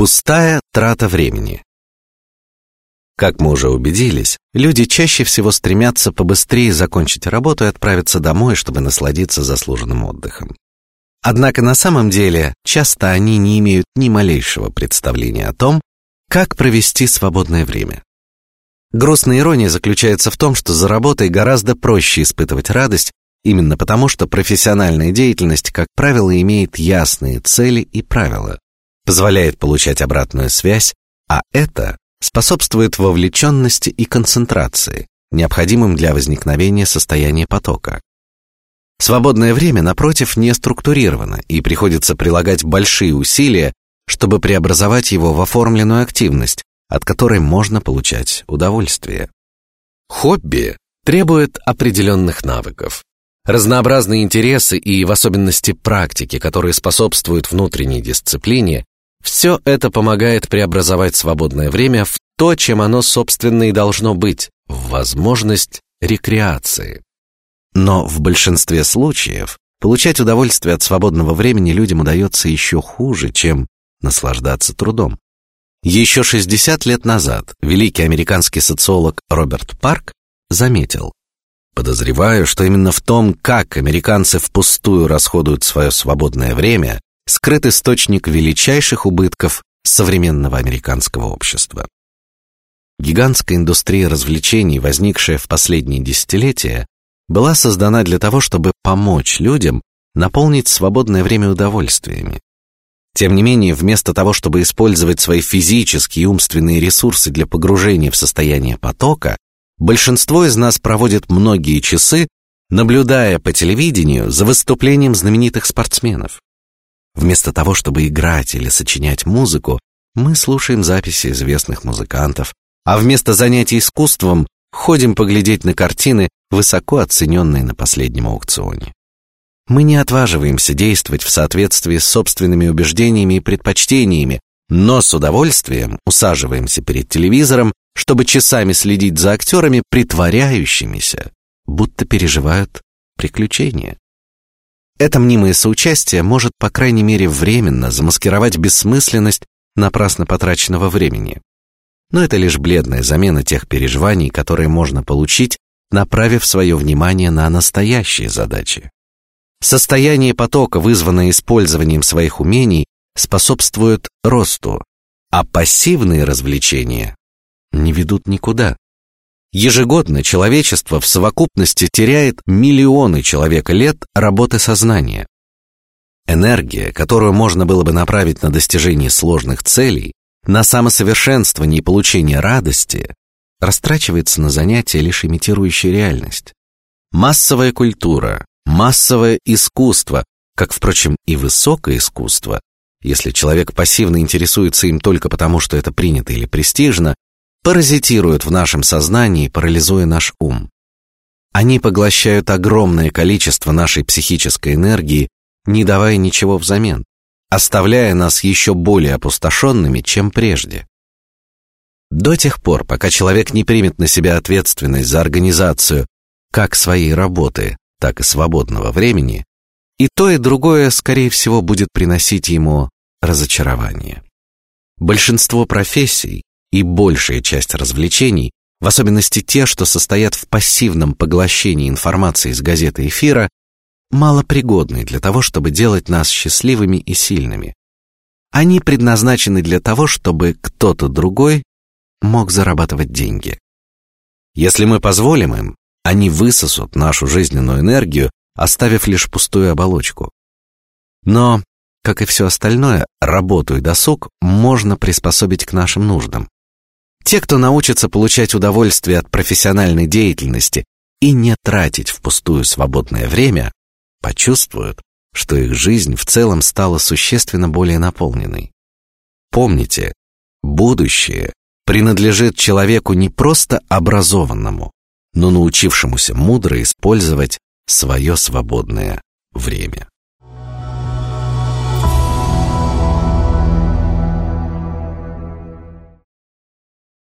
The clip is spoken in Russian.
Пустая трата времени. Как мы уже убедились, люди чаще всего стремятся побыстрее закончить работу и отправиться домой, чтобы насладиться заслуженным отдыхом. Однако на самом деле часто они не имеют ни малейшего представления о том, как провести свободное время. Грустная ирония заключается в том, что за работой гораздо проще испытывать радость, именно потому, что профессиональная деятельность, как правило, имеет ясные цели и правила, позволяет получать обратную связь, а это способствует вовлеченности и концентрации, необходимым для возникновения состояния потока. Свободное время, напротив, не структурировано, и приходится прилагать большие усилия, чтобы преобразовать его в оформленную активность, от которой можно получать удовольствие. Хобби требует определенных навыков. Разнообразные интересы и, в особенности, практики, которые способствуют внутренней дисциплине, все это помогает преобразовать свободное время в то, чем оно собственно и должно быть, в возможность рекреации. Но в большинстве случаев получать удовольствие от свободного времени людям удается еще хуже, чем наслаждаться трудом. Еще 60 лет назад великий американский социолог Роберт Парк заметил: подозреваю, что именно в том, как американцы впустую расходуют свое свободное время, скрыт источник величайших убытков современного американского общества. Гигантская индустрия развлечений, возникшая в последние десятилетия, была создана для того, чтобы помочь людям наполнить свободное время удовольствиями. Тем не менее, вместо того, чтобы использовать свои физические и умственные ресурсы для погружения в состояние потока, большинство из нас проводит многие часы, наблюдая по телевидению за выступлением знаменитых спортсменов. Вместо того, чтобы играть или сочинять музыку, мы слушаем записи известных музыкантов, а вместо занятий искусством ходим поглядеть на картины, высоко оцененные на последнем аукционе. Мы не отваживаемся действовать в соответствии с собственными убеждениями и предпочтениями, но с удовольствием усаживаемся перед телевизором, чтобы часами следить за актерами, притворяющимися, будто переживают приключения. Это мнимое соучастие может, по крайней мере, временно замаскировать бессмысленность напрасно потраченного времени. Но это лишь бледная замена тех переживаний, которые можно получить, направив свое внимание на настоящие задачи. Состояние потока, вызванное использованием своих умений, способствует росту, а пассивные развлечения не ведут никуда. Ежегодно человечество в совокупности теряет миллионы человека лет работы сознания. Энергия, которую можно было бы направить на достижение сложных целей, на самосовершенствование и получение радости, растрачивается на занятия, лишь имитирующие реальность. Массовая культура, массовое искусство, как, впрочем, и высокое искусство, если человек пассивно интересуется им только потому, что это принято или престижно, паразитируют в нашем сознании, парализуя наш ум. Они поглощают огромное количество нашей психической энергии, не давая ничего взамен, оставляя нас еще более опустошенными, чем прежде. До тех пор, пока человек не примет на себя ответственность за организацию как своей работы, так и свободного времени, и то и другое, скорее всего, будет приносить ему разочарование. Большинство профессий и большая часть развлечений, в особенности те, что состоят в пассивном поглощении информации из газеты эфира, малопригодны для того, чтобы делать нас счастливыми и сильными. Они предназначены для того, чтобы кто-то другой мог зарабатывать деньги. Если мы позволим им, они высосут нашу жизненную энергию, оставив лишь пустую оболочку. Но, как и все остальное, работу и досуг можно приспособить к нашим нуждам. Те, кто научится получать удовольствие от профессиональной деятельности и не тратить впустую свободное время, почувствуют, что их жизнь в целом стала существенно более наполненной. Помните, будущее принадлежит человеку не просто образованному, но научившемуся мудро использовать свое свободное время.